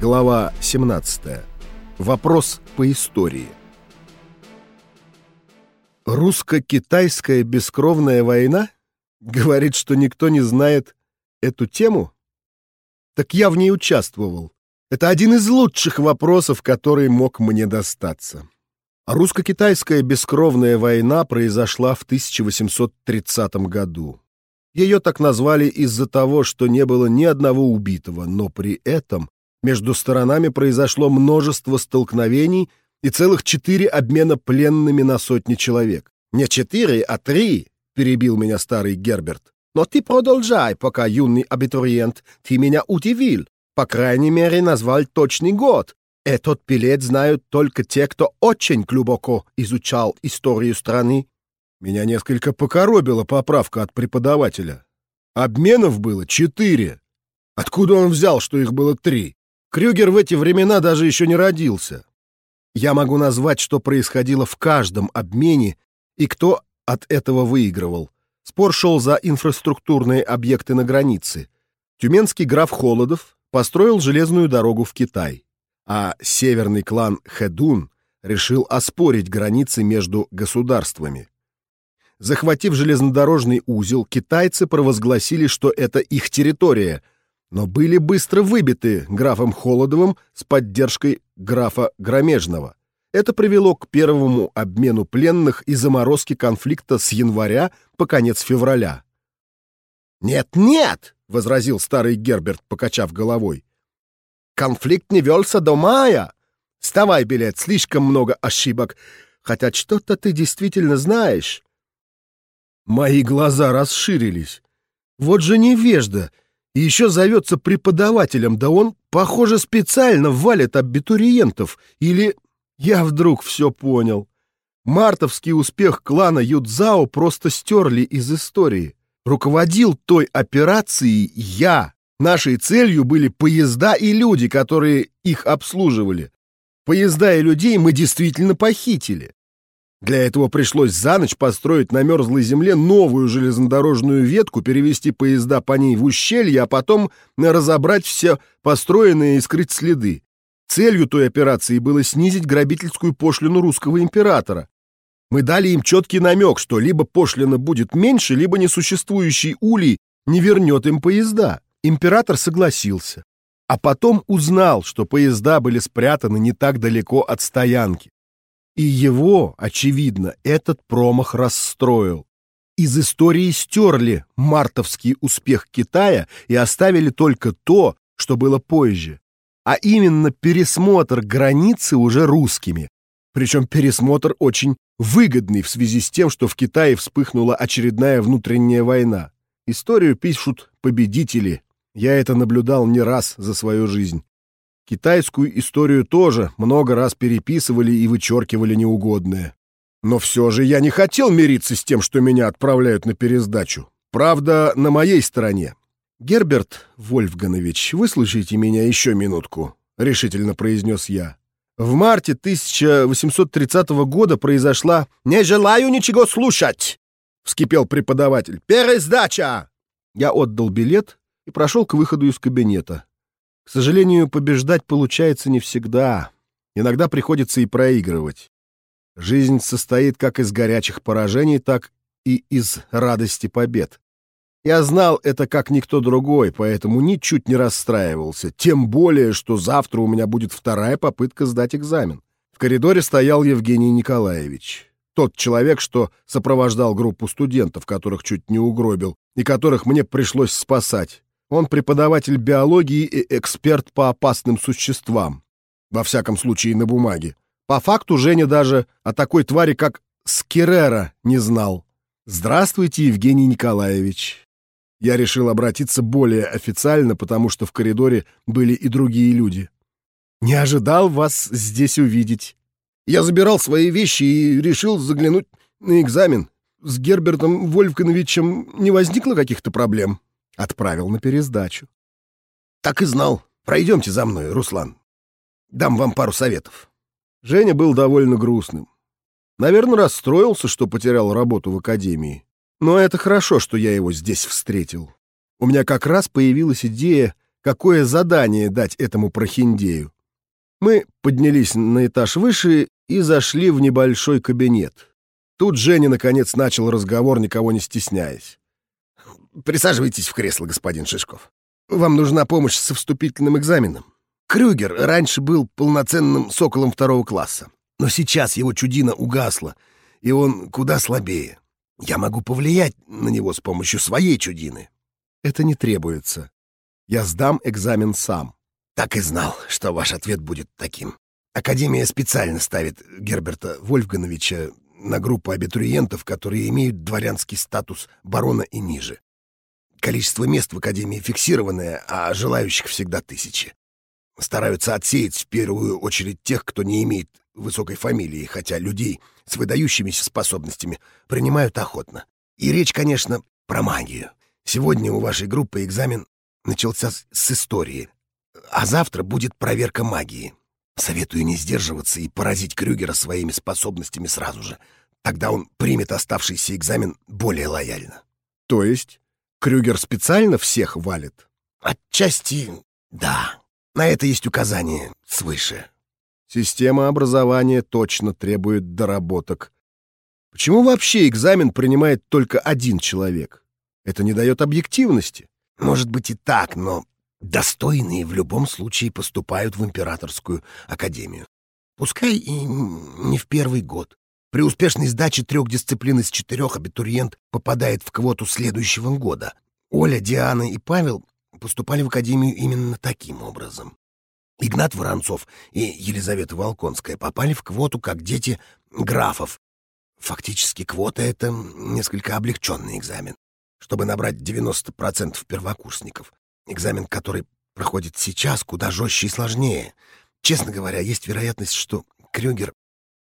Глава 17. Вопрос по истории. Русско-китайская бескровная война? Говорит, что никто не знает эту тему? Так я в ней участвовал. Это один из лучших вопросов, который мог мне достаться. Русско-китайская бескровная война произошла в 1830 году. Ее так назвали из-за того, что не было ни одного убитого, но при этом между сторонами произошло множество столкновений и целых четыре обмена пленными на сотни человек. «Не четыре, а три», — перебил меня старый Герберт. «Но ты продолжай, пока юный абитуриент, ты меня удивил. По крайней мере, назвал точный год. Этот билет знают только те, кто очень глубоко изучал историю страны». Меня несколько покоробила поправка от преподавателя. Обменов было четыре. Откуда он взял, что их было три? Крюгер в эти времена даже еще не родился. Я могу назвать, что происходило в каждом обмене и кто от этого выигрывал. Спор шел за инфраструктурные объекты на границе. Тюменский граф Холодов построил железную дорогу в Китай, а северный клан Хедун решил оспорить границы между государствами. Захватив железнодорожный узел, китайцы провозгласили, что это их территория – но были быстро выбиты графом Холодовым с поддержкой графа Громежного. Это привело к первому обмену пленных и заморозке конфликта с января по конец февраля. «Нет-нет!» — возразил старый Герберт, покачав головой. «Конфликт не велся до мая. Вставай, билет, слишком много ошибок, хотя что-то ты действительно знаешь». Мои глаза расширились. Вот же невежда! И еще зовется преподавателем, да он, похоже, специально валит абитуриентов. Или... Я вдруг все понял. Мартовский успех клана Юдзао просто стерли из истории. Руководил той операцией я. Нашей целью были поезда и люди, которые их обслуживали. Поезда и людей мы действительно похитили. Для этого пришлось за ночь построить на мерзлой земле новую железнодорожную ветку, перевести поезда по ней в ущелье, а потом разобрать все построенное и скрыть следы. Целью той операции было снизить грабительскую пошлину русского императора. Мы дали им четкий намек, что либо пошлина будет меньше, либо несуществующий улей не вернет им поезда. Император согласился. А потом узнал, что поезда были спрятаны не так далеко от стоянки. И его, очевидно, этот промах расстроил. Из истории стерли мартовский успех Китая и оставили только то, что было позже, а именно пересмотр границы уже русскими. Причем пересмотр очень выгодный в связи с тем, что в Китае вспыхнула очередная внутренняя война. Историю пишут победители. Я это наблюдал не раз за свою жизнь. Китайскую историю тоже много раз переписывали и вычеркивали неугодное. Но все же я не хотел мириться с тем, что меня отправляют на пересдачу. Правда, на моей стороне. «Герберт Вольфганович, выслушайте меня еще минутку», — решительно произнес я. В марте 1830 года произошла... «Не желаю ничего слушать!» — вскипел преподаватель. «Пересдача!» Я отдал билет и прошел к выходу из кабинета. К сожалению, побеждать получается не всегда. Иногда приходится и проигрывать. Жизнь состоит как из горячих поражений, так и из радости побед. Я знал это как никто другой, поэтому ничуть не расстраивался, тем более, что завтра у меня будет вторая попытка сдать экзамен. В коридоре стоял Евгений Николаевич. Тот человек, что сопровождал группу студентов, которых чуть не угробил, и которых мне пришлось спасать. Он преподаватель биологии и эксперт по опасным существам. Во всяком случае, на бумаге. По факту Женя даже о такой твари, как Скирера, не знал. «Здравствуйте, Евгений Николаевич». Я решил обратиться более официально, потому что в коридоре были и другие люди. «Не ожидал вас здесь увидеть. Я забирал свои вещи и решил заглянуть на экзамен. С Гербертом Вольфгановичем не возникло каких-то проблем?» Отправил на пересдачу. Так и знал. Пройдемте за мной, Руслан. Дам вам пару советов. Женя был довольно грустным. Наверное, расстроился, что потерял работу в академии. Но это хорошо, что я его здесь встретил. У меня как раз появилась идея, какое задание дать этому прохиндею. Мы поднялись на этаж выше и зашли в небольшой кабинет. Тут Женя, наконец, начал разговор, никого не стесняясь. «Присаживайтесь в кресло, господин Шишков. Вам нужна помощь со вступительным экзаменом. Крюгер раньше был полноценным соколом второго класса, но сейчас его чудина угасла, и он куда слабее. Я могу повлиять на него с помощью своей чудины. Это не требуется. Я сдам экзамен сам. Так и знал, что ваш ответ будет таким. Академия специально ставит Герберта Вольфгановича на группу абитуриентов, которые имеют дворянский статус барона и ниже. Количество мест в Академии фиксированное, а желающих всегда тысячи. Стараются отсеять в первую очередь тех, кто не имеет высокой фамилии, хотя людей с выдающимися способностями принимают охотно. И речь, конечно, про магию. Сегодня у вашей группы экзамен начался с истории, а завтра будет проверка магии. Советую не сдерживаться и поразить Крюгера своими способностями сразу же. Тогда он примет оставшийся экзамен более лояльно. То есть Крюгер специально всех валит? Отчасти да. На это есть указание свыше. Система образования точно требует доработок. Почему вообще экзамен принимает только один человек? Это не дает объективности. Может быть и так, но достойные в любом случае поступают в императорскую академию. Пускай и не в первый год. При успешной сдаче трех дисциплин из четырех абитуриент попадает в квоту следующего года. Оля, Диана и Павел поступали в академию именно таким образом. Игнат Воронцов и Елизавета Волконская попали в квоту как дети графов. Фактически квота — это несколько облегченный экзамен, чтобы набрать 90% первокурсников. Экзамен, который проходит сейчас, куда жестче и сложнее. Честно говоря, есть вероятность, что Крюгер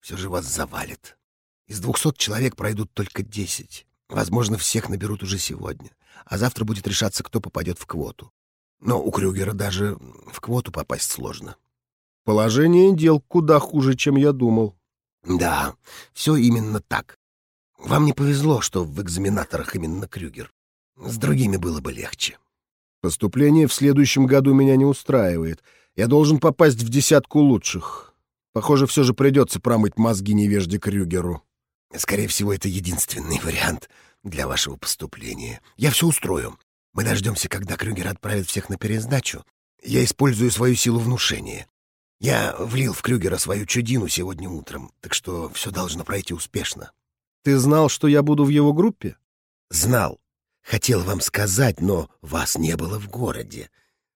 все же вас завалит. Из 200 человек пройдут только 10. Возможно, всех наберут уже сегодня, а завтра будет решаться, кто попадет в квоту. Но у Крюгера даже в квоту попасть сложно. Положение дел куда хуже, чем я думал. Да, все именно так. Вам не повезло, что в экзаменаторах именно Крюгер. С другими было бы легче. Поступление в следующем году меня не устраивает. Я должен попасть в десятку лучших. Похоже, все же придется промыть мозги невежде Крюгеру. Скорее всего, это единственный вариант для вашего поступления. Я все устрою. Мы дождемся, когда Крюгер отправит всех на пересдачу. Я использую свою силу внушения. Я влил в Крюгера свою чудину сегодня утром, так что все должно пройти успешно. Ты знал, что я буду в его группе? Знал. Хотел вам сказать, но вас не было в городе.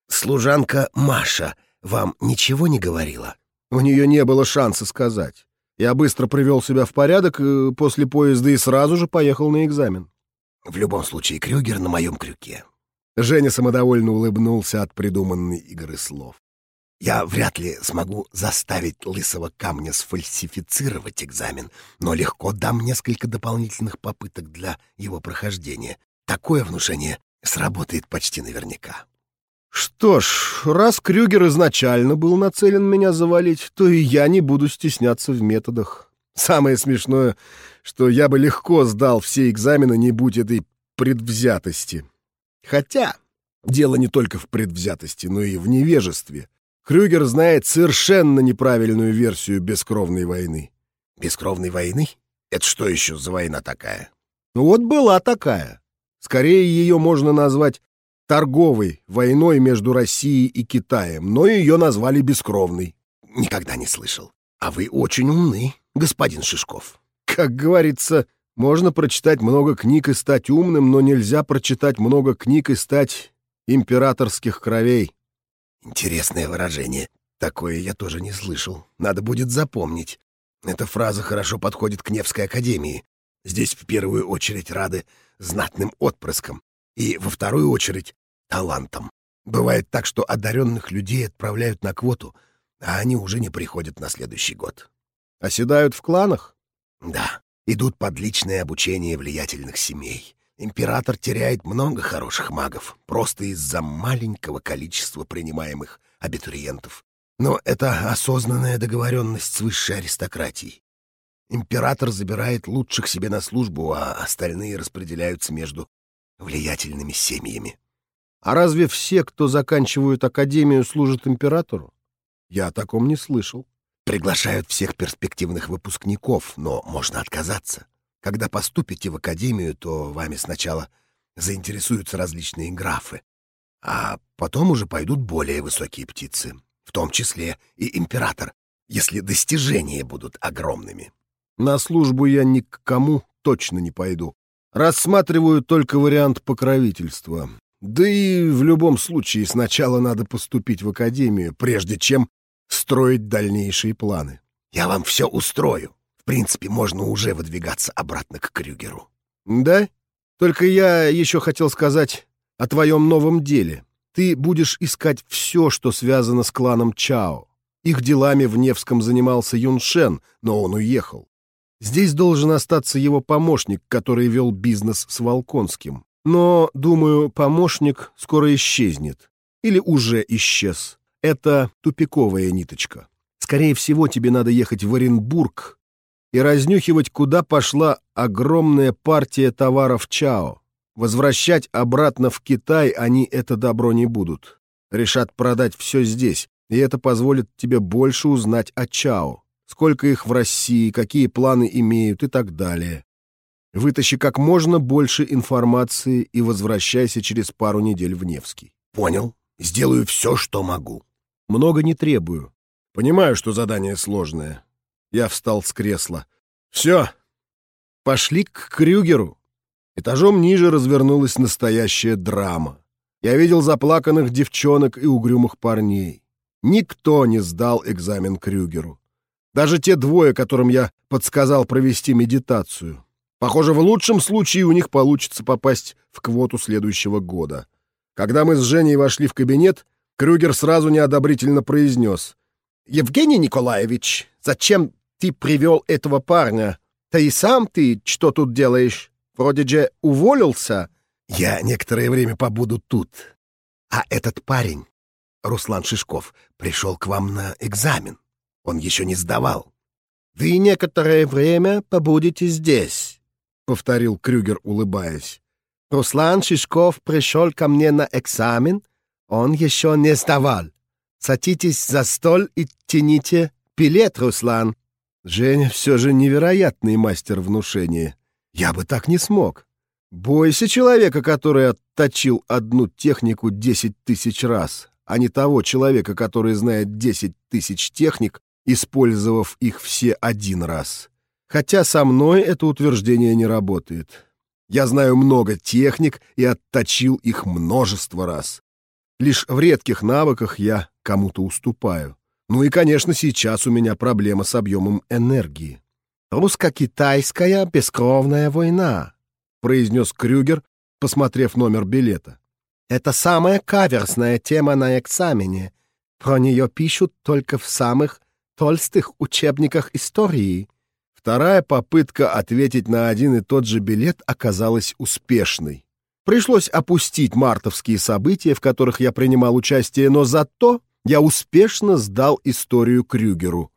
Служанка Маша вам ничего не говорила? У нее не было шанса сказать. Я быстро привел себя в порядок э, после поезда и сразу же поехал на экзамен. В любом случае, Крюгер на моем крюке. Женя самодовольно улыбнулся от придуманной игры слов. Я вряд ли смогу заставить лысого камня сфальсифицировать экзамен, но легко дам несколько дополнительных попыток для его прохождения. Такое внушение сработает почти наверняка. Что ж, раз Крюгер изначально был нацелен меня завалить, то и я не буду стесняться в методах. Самое смешное, что я бы легко сдал все экзамены, не будь этой предвзятости. Хотя дело не только в предвзятости, но и в невежестве. Крюгер знает совершенно неправильную версию бескровной войны. Бескровной войны? Это что еще за война такая? Ну вот была такая. Скорее ее можно назвать торговой войной между Россией и Китаем, но ее назвали бескровной. Никогда не слышал. А вы очень умны, господин Шишков. Как говорится, можно прочитать много книг и стать умным, но нельзя прочитать много книг и стать императорских кровей. Интересное выражение. Такое я тоже не слышал. Надо будет запомнить. Эта фраза хорошо подходит к Невской академии. Здесь в первую очередь рады знатным отпрыскам и во вторую очередь талантам. Бывает так, что одаренных людей отправляют на квоту, а они уже не приходят на следующий год. Оседают в кланах? Да идут под личное обучение влиятельных семей. Император теряет много хороших магов просто из-за маленького количества принимаемых абитуриентов. Но это осознанная договоренность с высшей аристократией. Император забирает лучших себе на службу, а остальные распределяются между влиятельными семьями. А разве все, кто заканчивают академию, служат императору? Я о таком не слышал. Приглашают всех перспективных выпускников, но можно отказаться. Когда поступите в академию, то вами сначала заинтересуются различные графы, а потом уже пойдут более высокие птицы, в том числе и император, если достижения будут огромными. На службу я ни к кому точно не пойду. Рассматриваю только вариант покровительства. Да и в любом случае сначала надо поступить в академию, прежде чем строить дальнейшие планы. Я вам все устрою. В принципе, можно уже выдвигаться обратно к Крюгеру. Да? Только я еще хотел сказать о твоем новом деле. Ты будешь искать все, что связано с кланом Чао. Их делами в Невском занимался Юншен, но он уехал. Здесь должен остаться его помощник, который вел бизнес с Волконским. Но, думаю, помощник скоро исчезнет. Или уже исчез. Это тупиковая ниточка. Скорее всего, тебе надо ехать в Оренбург и разнюхивать, куда пошла огромная партия товаров Чао. Возвращать обратно в Китай они это добро не будут. Решат продать все здесь, и это позволит тебе больше узнать о Чао. Сколько их в России, какие планы имеют и так далее. Вытащи как можно больше информации и возвращайся через пару недель в Невский. Понял. Сделаю все, что могу. Много не требую. Понимаю, что задание сложное. Я встал с кресла. Все. Пошли к Крюгеру. Этажом ниже развернулась настоящая драма. Я видел заплаканных девчонок и угрюмых парней. Никто не сдал экзамен Крюгеру. Даже те двое, которым я подсказал провести медитацию. Похоже, в лучшем случае у них получится попасть в квоту следующего года. Когда мы с Женей вошли в кабинет, Крюгер сразу неодобрительно произнес. «Евгений Николаевич, зачем ты привел этого парня? Ты и сам ты что тут делаешь? Вроде же уволился». «Я некоторое время побуду тут. А этот парень, Руслан Шишков, пришел к вам на экзамен. Он еще не сдавал». «Вы некоторое время побудете здесь», — повторил Крюгер, улыбаясь. «Руслан Шишков пришел ко мне на экзамен, он еще не сдавал. Садитесь за стол и тяните билет, Руслан». Женя все же невероятный мастер внушения. Я бы так не смог. Бойся человека, который отточил одну технику десять тысяч раз, а не того человека, который знает десять тысяч техник, использовав их все один раз. Хотя со мной это утверждение не работает. Я знаю много техник и отточил их множество раз. Лишь в редких навыках я кому-то уступаю. Ну и, конечно, сейчас у меня проблема с объемом энергии. «Русско-китайская бескровная война», — произнес Крюгер, посмотрев номер билета. «Это самая каверсная тема на экзамене. Про нее пишут только в самых толстых учебниках истории. Вторая попытка ответить на один и тот же билет оказалась успешной. Пришлось опустить мартовские события, в которых я принимал участие, но зато я успешно сдал историю Крюгеру.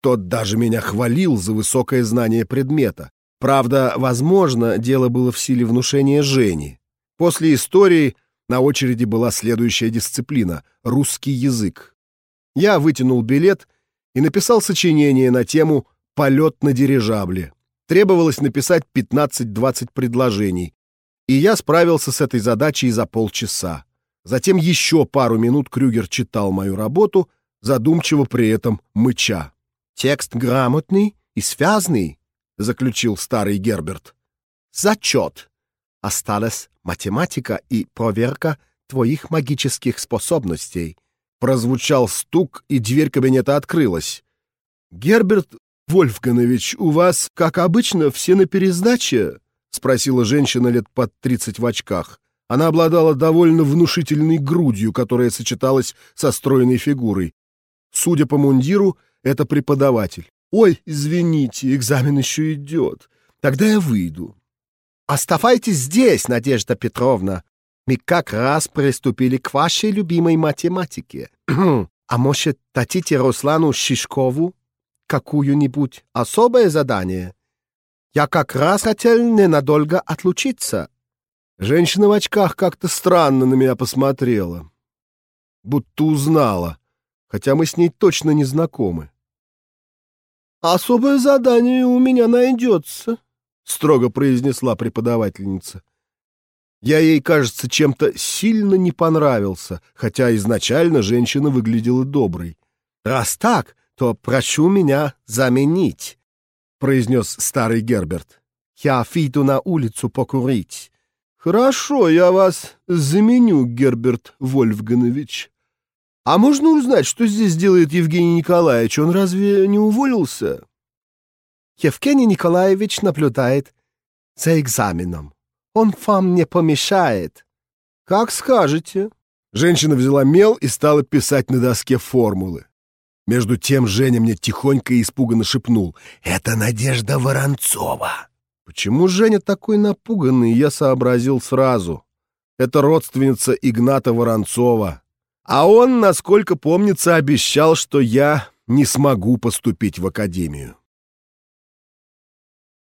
Тот даже меня хвалил за высокое знание предмета. Правда, возможно, дело было в силе внушения Жени. После истории на очереди была следующая дисциплина — русский язык. Я вытянул билет и написал сочинение на тему полет на дирижабле. Требовалось написать 15-20 предложений, и я справился с этой задачей за полчаса. Затем еще пару минут Крюгер читал мою работу, задумчиво при этом мыча. «Текст грамотный и связный», — заключил старый Герберт. «Зачет. Осталась математика и проверка твоих магических способностей». Прозвучал стук, и дверь кабинета открылась. «Герберт «Вольфганович, у вас, как обычно, все на пересдаче?» — спросила женщина лет под тридцать в очках. Она обладала довольно внушительной грудью, которая сочеталась со стройной фигурой. Судя по мундиру, это преподаватель. «Ой, извините, экзамен еще идет. Тогда я выйду». «Оставайтесь здесь, Надежда Петровна. Мы как раз приступили к вашей любимой математике. а может, дадите Руслану Шишкову какую-нибудь особое задание? Я как раз хотел ненадолго отлучиться». Женщина в очках как-то странно на меня посмотрела. Будто узнала, хотя мы с ней точно не знакомы. «Особое задание у меня найдется», — строго произнесла преподавательница. Я ей, кажется, чем-то сильно не понравился, хотя изначально женщина выглядела доброй. «Раз так, то прошу меня заменить», — произнес старый Герберт. «Я фиду на улицу покурить». «Хорошо, я вас заменю, Герберт Вольфганович. А можно узнать, что здесь делает Евгений Николаевич? Он разве не уволился?» «Евгений Николаевич наблюдает за экзаменом. Он вам не помешает». «Как скажете». Женщина взяла мел и стала писать на доске формулы. Между тем Женя мне тихонько и испуганно шепнул. «Это Надежда Воронцова». Почему Женя такой напуганный, я сообразил сразу. Это родственница Игната Воронцова. А он, насколько помнится, обещал, что я не смогу поступить в академию.